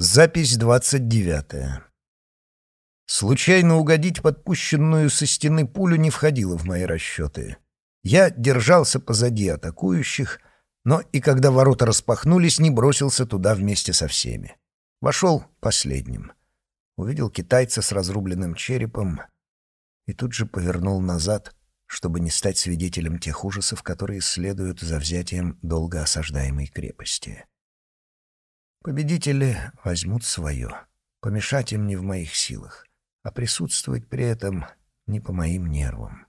Запись двадцать девятая. Случайно угодить подпущенную со стены пулю не входило в мои расчеты. Я держался позади атакующих, но и когда ворота распахнулись, не бросился туда вместе со всеми. Вошел последним. Увидел китайца с разрубленным черепом и тут же повернул назад, чтобы не стать свидетелем тех ужасов, которые следуют за взятием долго осаждаемой крепости. Победители возьмут свое. Помешать им не в моих силах, а присутствовать при этом не по моим нервам.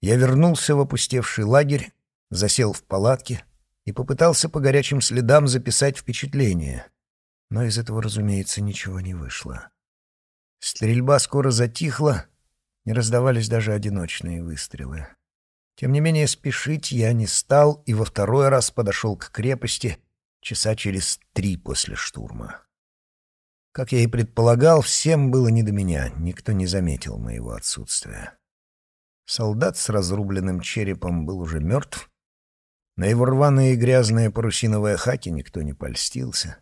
Я вернулся в опустевший лагерь, засел в палатке и попытался по горячим следам записать впечатление, но из этого, разумеется, ничего не вышло. Стрельба скоро затихла, не раздавались даже одиночные выстрелы. Тем не менее, спешить я не стал и во второй раз подошел к крепости, часа через три после штурма. Как я и предполагал, всем было не до меня, никто не заметил моего отсутствия. Солдат с разрубленным черепом был уже мертв. На его рваные и грязные парусиновые хаки никто не польстился.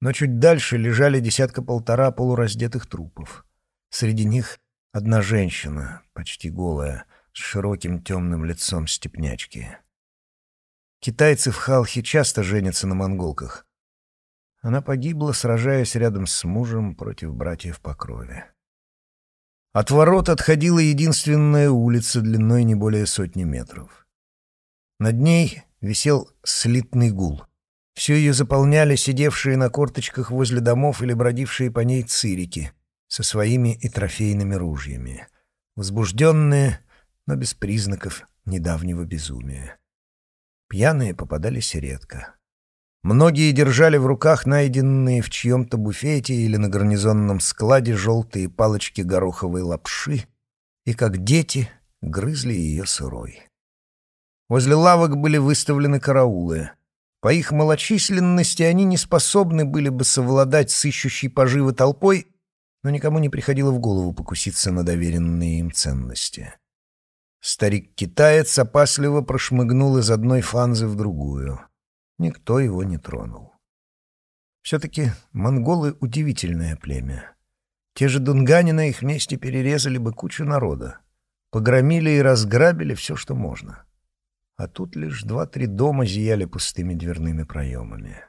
Но чуть дальше лежали десятка-полтора полураздетых трупов. Среди них одна женщина, почти голая, с широким темным лицом степнячки. Китайцы в Халхе часто женятся на монголках. Она погибла, сражаясь рядом с мужем против братьев по крови. От ворот отходила единственная улица длиной не более сотни метров. Над ней висел слитный гул. Все ее заполняли сидевшие на корточках возле домов или бродившие по ней цирики со своими и трофейными ружьями, возбужденные, но без признаков недавнего безумия. Пьяные попадались редко. Многие держали в руках найденные в чьем-то буфете или на гарнизонном складе желтые палочки гороховой лапши и, как дети, грызли ее сырой. Возле лавок были выставлены караулы. По их малочисленности они не способны были бы совладать с ищущей поживы толпой, но никому не приходило в голову покуситься на доверенные им ценности. Старик-китаец опасливо прошмыгнул из одной фанзы в другую. Никто его не тронул. Все-таки монголы — удивительное племя. Те же дунгане на их месте перерезали бы кучу народа. Погромили и разграбили все, что можно. А тут лишь два-три дома зияли пустыми дверными проемами.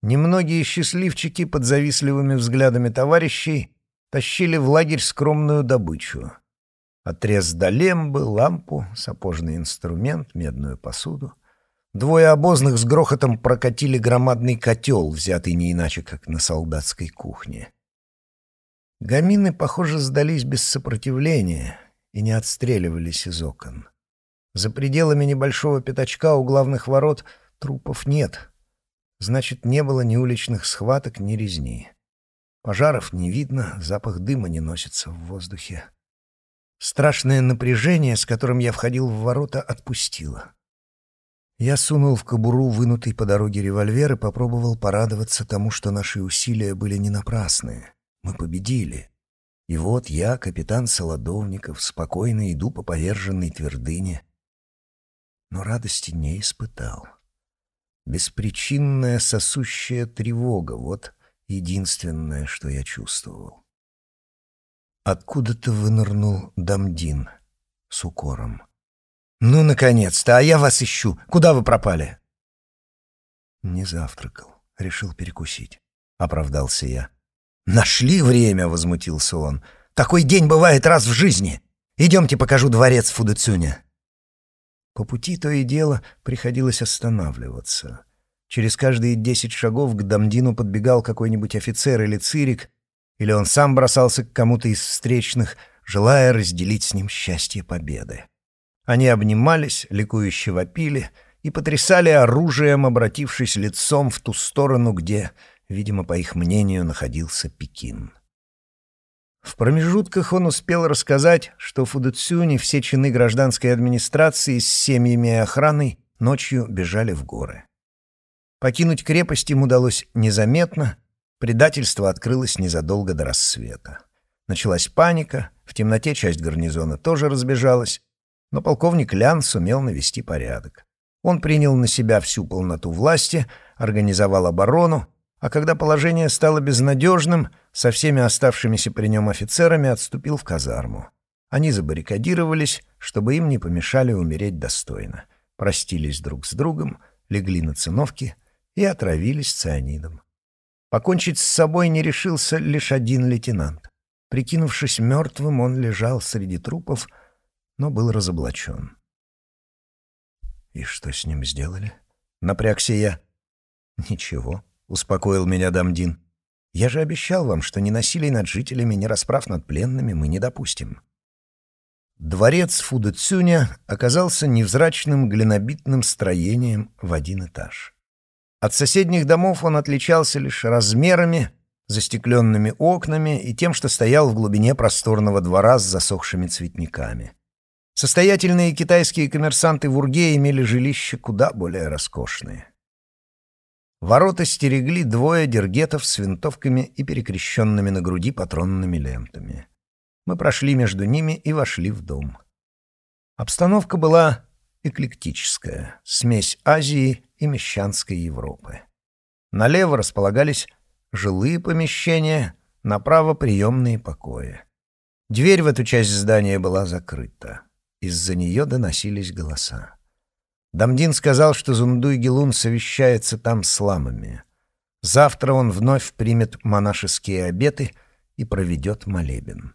Немногие счастливчики под завистливыми взглядами товарищей тащили в лагерь скромную добычу — Отрез долембы, лампу, сапожный инструмент, медную посуду. Двое обозных с грохотом прокатили громадный котел, взятый не иначе, как на солдатской кухне. Гамины, похоже, сдались без сопротивления и не отстреливались из окон. За пределами небольшого пятачка у главных ворот трупов нет. Значит, не было ни уличных схваток, ни резни. Пожаров не видно, запах дыма не носится в воздухе. Страшное напряжение, с которым я входил в ворота, отпустило. Я сунул в кобуру вынутый по дороге револьвер и попробовал порадоваться тому, что наши усилия были не напрасные. Мы победили. И вот я, капитан Солодовников, спокойно иду по поверженной твердыне. Но радости не испытал. Беспричинная сосущая тревога — вот единственное, что я чувствовал. Откуда-то вынырнул Дамдин с укором. «Ну, наконец-то! А я вас ищу! Куда вы пропали?» «Не завтракал. Решил перекусить», — оправдался я. «Нашли время!» — возмутился он. «Такой день бывает раз в жизни! Идемте покажу дворец Фудуцюня!» По пути то и дело приходилось останавливаться. Через каждые десять шагов к Дамдину подбегал какой-нибудь офицер или цирик или он сам бросался к кому-то из встречных, желая разделить с ним счастье победы. Они обнимались, ликующе вопили и потрясали оружием, обратившись лицом в ту сторону, где, видимо, по их мнению, находился Пекин. В промежутках он успел рассказать, что в Фудуцюне все чины гражданской администрации с семьями и охраной ночью бежали в горы. Покинуть крепость им удалось незаметно, Предательство открылось незадолго до рассвета. Началась паника, в темноте часть гарнизона тоже разбежалась, но полковник Лян сумел навести порядок. Он принял на себя всю полноту власти, организовал оборону, а когда положение стало безнадежным, со всеми оставшимися при нем офицерами отступил в казарму. Они забаррикадировались, чтобы им не помешали умереть достойно, простились друг с другом, легли на циновки и отравились цианидом. Покончить с собой не решился лишь один лейтенант. Прикинувшись мертвым, он лежал среди трупов, но был разоблачен. «И что с ним сделали?» — напрягся я. «Ничего», — успокоил меня Дамдин. «Я же обещал вам, что ни насилий над жителями, ни расправ над пленными мы не допустим». Дворец Фудоцюня оказался невзрачным глинобитным строением в один этаж. От соседних домов он отличался лишь размерами, застекленными окнами и тем, что стоял в глубине просторного двора с засохшими цветниками. Состоятельные китайские коммерсанты в Урге имели жилища куда более роскошные. Ворота стерегли двое дергетов с винтовками и перекрещенными на груди патронными лентами. Мы прошли между ними и вошли в дом. Обстановка была эклектическая, смесь Азии и мещанской Европы. Налево располагались жилые помещения, направо приемные покои. Дверь в эту часть здания была закрыта. Из-за нее доносились голоса. Дамдин сказал, что Зундуй Гелун совещается там с ламами. Завтра он вновь примет монашеские обеты и проведет молебен.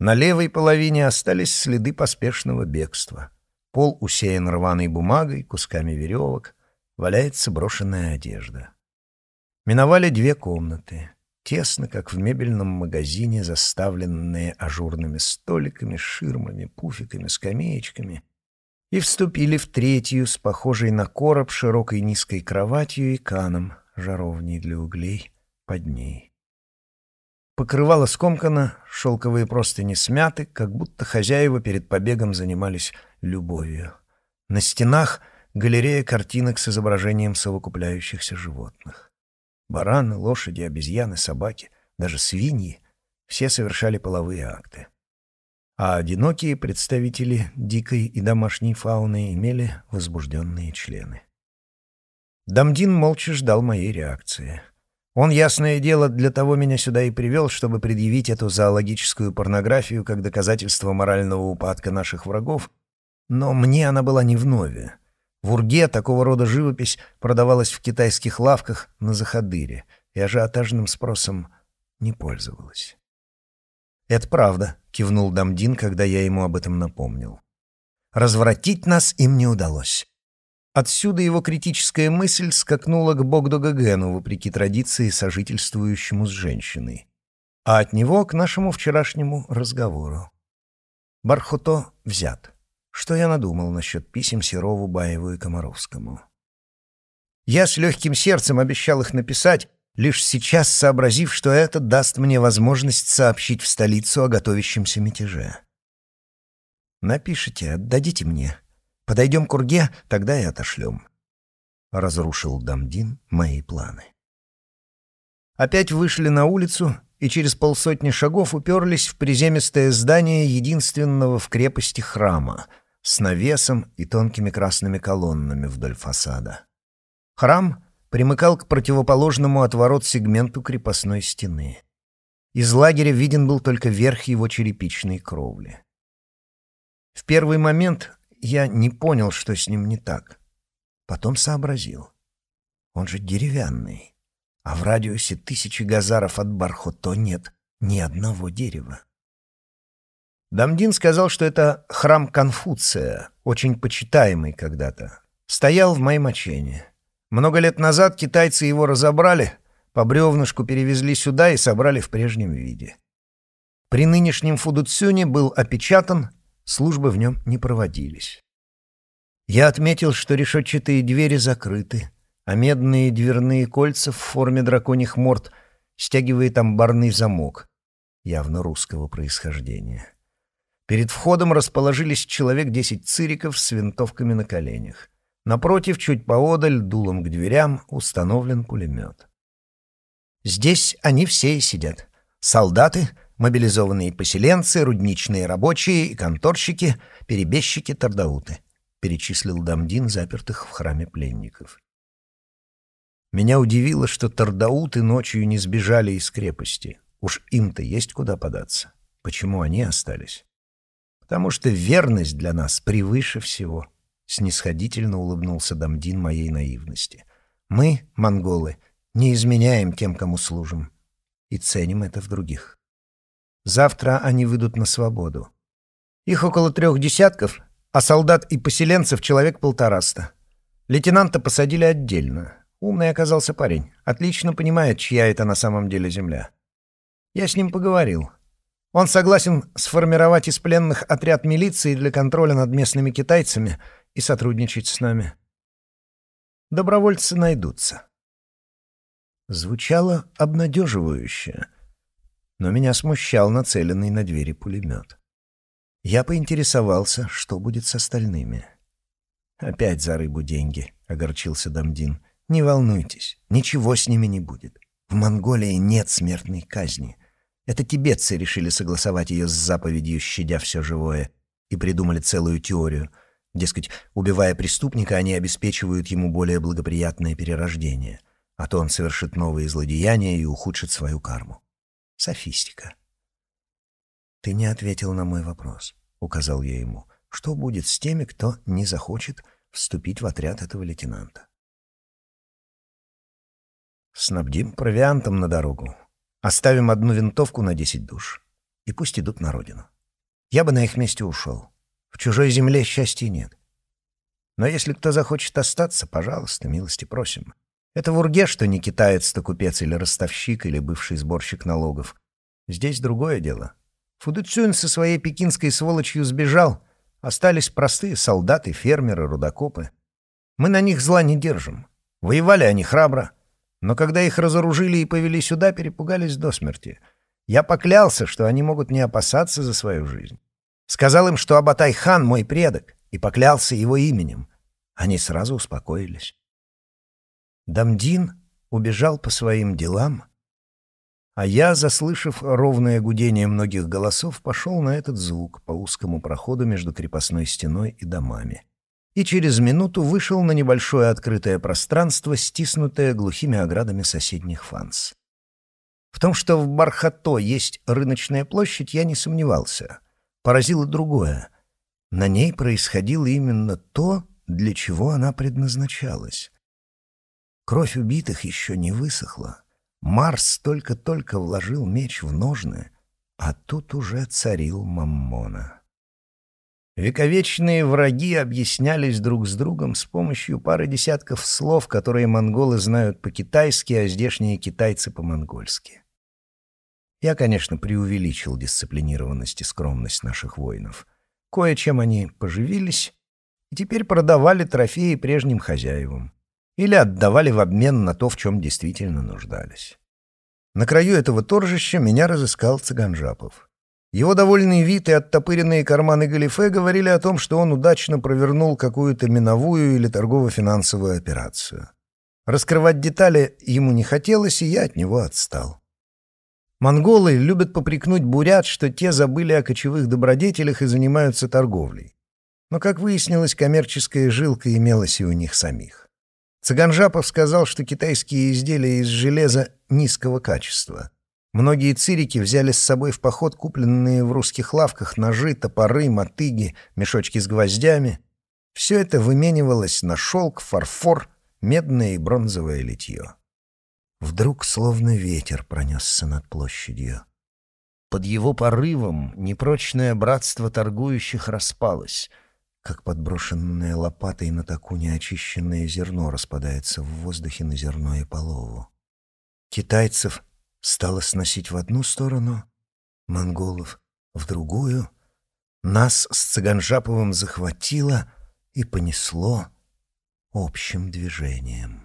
На левой половине остались следы поспешного бегства. Пол усеян рваной бумагой, кусками веревок, валяется брошенная одежда. Миновали две комнаты тесно, как в мебельном магазине, заставленные ажурными столиками, ширмами, пуфиками, скамеечками, и вступили в третью с похожей на короб широкой низкой кроватью и каном, жаровней для углей, под ней. Покрывало скомкано, шелковые простыни смяты, как будто хозяева перед побегом занимались любовью. На стенах галерея картинок с изображением совокупляющихся животных. Бараны, лошади, обезьяны, собаки, даже свиньи — все совершали половые акты. А одинокие представители дикой и домашней фауны имели возбужденные члены. Дамдин молча ждал моей реакции. Он, ясное дело, для того меня сюда и привел, чтобы предъявить эту зоологическую порнографию как доказательство морального упадка наших врагов, но мне она была не вновь. В Урге такого рода живопись продавалась в китайских лавках на Заходыре и ажиотажным спросом не пользовалась. «Это правда», — кивнул Дамдин, когда я ему об этом напомнил. «Развратить нас им не удалось». Отсюда его критическая мысль скакнула к Богдо-Гагену, вопреки традиции, сожительствующему с женщиной, а от него к нашему вчерашнему разговору. Бархото взят. Что я надумал насчет писем Серову, Баеву и Комаровскому? Я с легким сердцем обещал их написать, лишь сейчас сообразив, что это даст мне возможность сообщить в столицу о готовящемся мятеже. «Напишите, отдадите мне. Подойдем к Урге, тогда и отошлем». Разрушил Дамдин мои планы. Опять вышли на улицу и через полсотни шагов уперлись в приземистое здание единственного в крепости храма — с навесом и тонкими красными колоннами вдоль фасада. Храм примыкал к противоположному от ворот сегменту крепостной стены. Из лагеря виден был только верх его черепичной кровли. В первый момент я не понял, что с ним не так. Потом сообразил. Он же деревянный, а в радиусе тысячи газаров от Бархото нет ни одного дерева. Дамдин сказал, что это храм Конфуция, очень почитаемый когда-то. Стоял в Маймачене. Много лет назад китайцы его разобрали, по бревнышку перевезли сюда и собрали в прежнем виде. При нынешнем Фудуцюне был опечатан, службы в нем не проводились. Я отметил, что решетчатые двери закрыты, а медные дверные кольца в форме драконьих морд стягивает амбарный замок, явно русского происхождения. Перед входом расположились человек десять цириков с винтовками на коленях. Напротив, чуть поодаль, дулом к дверям, установлен пулемет. Здесь они все и сидят. Солдаты, мобилизованные поселенцы, рудничные рабочие и конторщики, перебежчики, тардауты, перечислил Дамдин запертых в храме пленников. Меня удивило, что тардауты ночью не сбежали из крепости. Уж им-то есть куда податься. Почему они остались? Потому что верность для нас превыше всего. Снисходительно улыбнулся Дамдин моей наивности. Мы, монголы, не изменяем тем, кому служим. И ценим это в других. Завтра они выйдут на свободу. Их около трех десятков, а солдат и поселенцев человек полтораста. Лейтенанта посадили отдельно. Умный оказался парень. Отлично понимает, чья это на самом деле земля. Я с ним поговорил. Он согласен сформировать из пленных отряд милиции для контроля над местными китайцами и сотрудничать с нами. Добровольцы найдутся. Звучало обнадеживающе, но меня смущал нацеленный на двери пулемет. Я поинтересовался, что будет с остальными. «Опять за рыбу деньги», — огорчился Дамдин. Не волнуйтесь, ничего с ними не будет. В Монголии нет смертной казни. Это тибетцы решили согласовать ее с заповедью, щадя все живое, и придумали целую теорию. Дескать, убивая преступника, они обеспечивают ему более благоприятное перерождение, а то он совершит новые злодеяния и ухудшит свою карму. Софистика. «Ты не ответил на мой вопрос», — указал я ему. «Что будет с теми, кто не захочет вступить в отряд этого лейтенанта?» Снабдим провиантом на дорогу. Оставим одну винтовку на десять душ. И пусть идут на родину. Я бы на их месте ушел. В чужой земле счастья нет. Но если кто захочет остаться, пожалуйста, милости просим. Это в Урге, что не китаец-то купец или ростовщик, или бывший сборщик налогов. Здесь другое дело. Фудуцюн со своей пекинской сволочью сбежал. Остались простые солдаты, фермеры, рудокопы. Мы на них зла не держим. Воевали они храбро. Но когда их разоружили и повели сюда, перепугались до смерти. Я поклялся, что они могут не опасаться за свою жизнь. Сказал им, что Абатай-хан мой предок, и поклялся его именем. Они сразу успокоились. Дамдин убежал по своим делам, а я, заслышав ровное гудение многих голосов, пошел на этот звук по узкому проходу между крепостной стеной и домами и через минуту вышел на небольшое открытое пространство, стиснутое глухими оградами соседних фанс. В том, что в Бархато есть рыночная площадь, я не сомневался. Поразило другое. На ней происходило именно то, для чего она предназначалась. Кровь убитых еще не высохла. Марс только-только вложил меч в ножны, а тут уже царил Маммона. Вековечные враги объяснялись друг с другом с помощью пары десятков слов, которые монголы знают по-китайски, а здешние китайцы по-монгольски. Я, конечно, преувеличил дисциплинированность и скромность наших воинов. Кое-чем они поживились и теперь продавали трофеи прежним хозяевам или отдавали в обмен на то, в чем действительно нуждались. На краю этого торжища меня разыскал Цыганжапов. Его довольный вид и оттопыренные карманы галифе говорили о том, что он удачно провернул какую-то миновую или торгово-финансовую операцию. Раскрывать детали ему не хотелось, и я от него отстал. Монголы любят попрекнуть бурят, что те забыли о кочевых добродетелях и занимаются торговлей. Но, как выяснилось, коммерческая жилка имелась и у них самих. Цыганжапов сказал, что китайские изделия из железа низкого качества — Многие цирики взяли с собой в поход купленные в русских лавках ножи, топоры, мотыги, мешочки с гвоздями. Все это выменивалось на шелк, фарфор, медное и бронзовое литье. Вдруг словно ветер пронесся над площадью. Под его порывом непрочное братство торгующих распалось, как подброшенное лопатой на таку неочищенное зерно распадается в воздухе на зерно и полову. Китайцев стало сносить в одну сторону, монголов — в другую. Нас с Цыганжаповым захватило и понесло общим движением.